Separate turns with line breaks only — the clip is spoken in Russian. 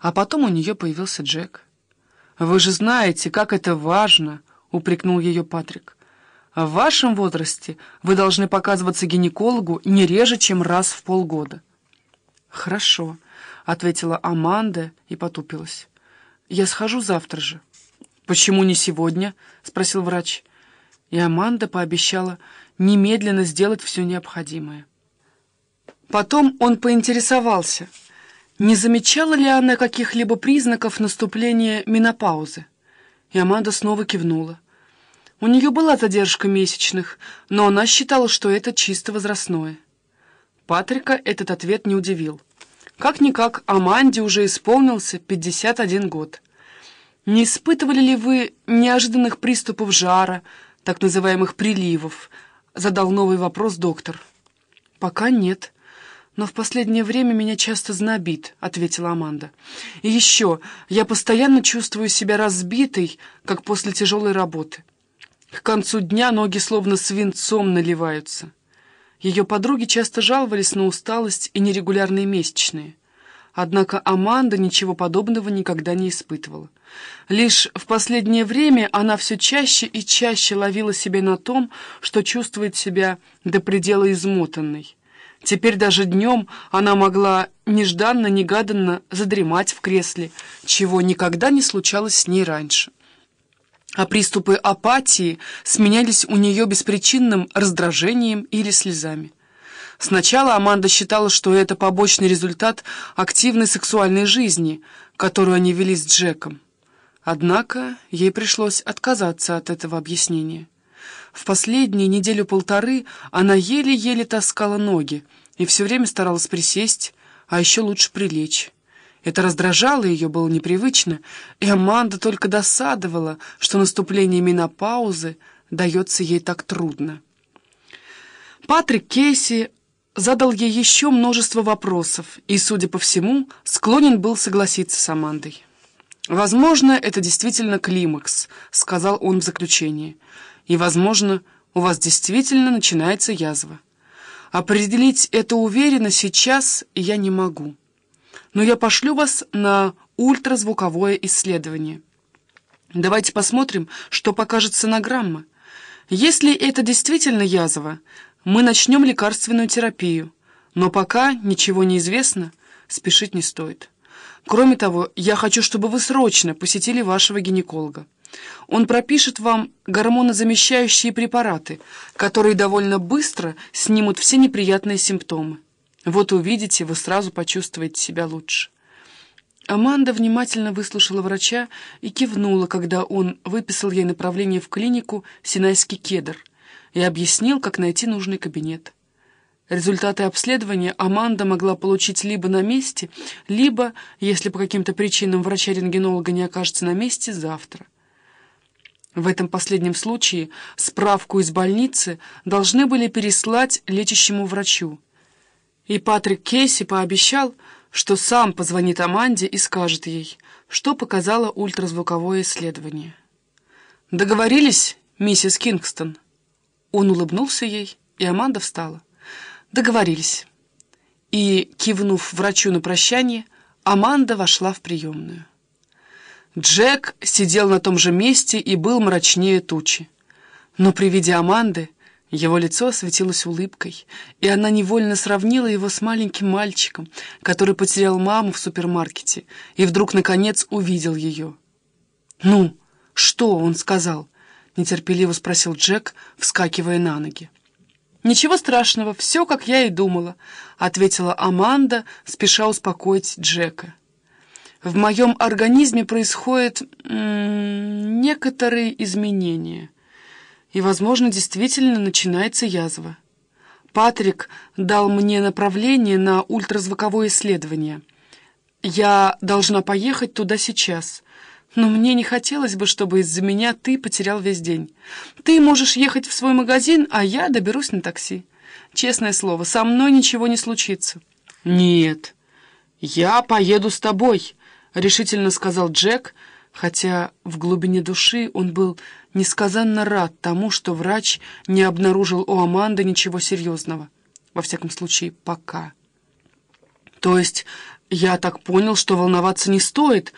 А потом у нее появился Джек. «Вы же знаете, как это важно!» — упрекнул ее Патрик. «В вашем возрасте вы должны показываться гинекологу не реже, чем раз в полгода». «Хорошо», — ответила Аманда и потупилась. «Я схожу завтра же». «Почему не сегодня?» — спросил врач. И Аманда пообещала немедленно сделать все необходимое. Потом он поинтересовался, не замечала ли она каких-либо признаков наступления менопаузы. И Аманда снова кивнула. У нее была задержка месячных, но она считала, что это чисто возрастное. Патрика этот ответ не удивил. Как-никак Аманде уже исполнился 51 год. Не испытывали ли вы неожиданных приступов жара, так называемых приливов? Задал новый вопрос доктор. Пока нет. «Но в последнее время меня часто знобит», — ответила Аманда. «И еще, я постоянно чувствую себя разбитой, как после тяжелой работы. К концу дня ноги словно свинцом наливаются». Ее подруги часто жаловались на усталость и нерегулярные месячные. Однако Аманда ничего подобного никогда не испытывала. Лишь в последнее время она все чаще и чаще ловила себя на том, что чувствует себя до предела измотанной. Теперь даже днем она могла нежданно-негаданно задремать в кресле, чего никогда не случалось с ней раньше. А приступы апатии сменялись у нее беспричинным раздражением или слезами. Сначала Аманда считала, что это побочный результат активной сексуальной жизни, которую они вели с Джеком. Однако ей пришлось отказаться от этого объяснения. В последние неделю-полторы она еле-еле таскала ноги и все время старалась присесть, а еще лучше прилечь. Это раздражало ее, было непривычно, и Аманда только досадовала, что наступление менопаузы дается ей так трудно. Патрик Кейси задал ей еще множество вопросов и, судя по всему, склонен был согласиться с Амандой. «Возможно, это действительно климакс», — сказал он в заключении и, возможно, у вас действительно начинается язва. Определить это уверенно сейчас я не могу. Но я пошлю вас на ультразвуковое исследование. Давайте посмотрим, что покажет сонограмма. Если это действительно язва, мы начнем лекарственную терапию. Но пока ничего не известно, спешить не стоит. Кроме того, я хочу, чтобы вы срочно посетили вашего гинеколога. Он пропишет вам гормонозамещающие препараты, которые довольно быстро снимут все неприятные симптомы. Вот увидите, вы сразу почувствуете себя лучше. Аманда внимательно выслушала врача и кивнула, когда он выписал ей направление в клинику «Синайский кедр» и объяснил, как найти нужный кабинет. Результаты обследования Аманда могла получить либо на месте, либо, если по каким-то причинам врача-рентгенолога не окажется на месте, завтра. В этом последнем случае справку из больницы должны были переслать лечащему врачу. И Патрик Кейси пообещал, что сам позвонит Аманде и скажет ей, что показало ультразвуковое исследование. «Договорились, миссис Кингстон?» Он улыбнулся ей, и Аманда встала. «Договорились». И, кивнув врачу на прощание, Аманда вошла в приемную. Джек сидел на том же месте и был мрачнее тучи. Но при виде Аманды его лицо осветилось улыбкой, и она невольно сравнила его с маленьким мальчиком, который потерял маму в супермаркете и вдруг, наконец, увидел ее. «Ну, что?» — он сказал, — нетерпеливо спросил Джек, вскакивая на ноги. «Ничего страшного, все, как я и думала», — ответила Аманда, спеша успокоить Джека в моем организме происходят некоторые изменения. И, возможно, действительно начинается язва. Патрик дал мне направление на ультразвуковое исследование. Я должна поехать туда сейчас. Но мне не хотелось бы, чтобы из-за меня ты потерял весь день. Ты можешь ехать в свой магазин, а я доберусь на такси. Честное слово, со мной ничего не случится. Нет, я поеду с тобой, — решительно сказал Джек, хотя в глубине души он был несказанно рад тому, что врач не обнаружил у Аманды ничего серьезного. Во всяком случае, пока. То есть Я так понял, что волноваться не стоит,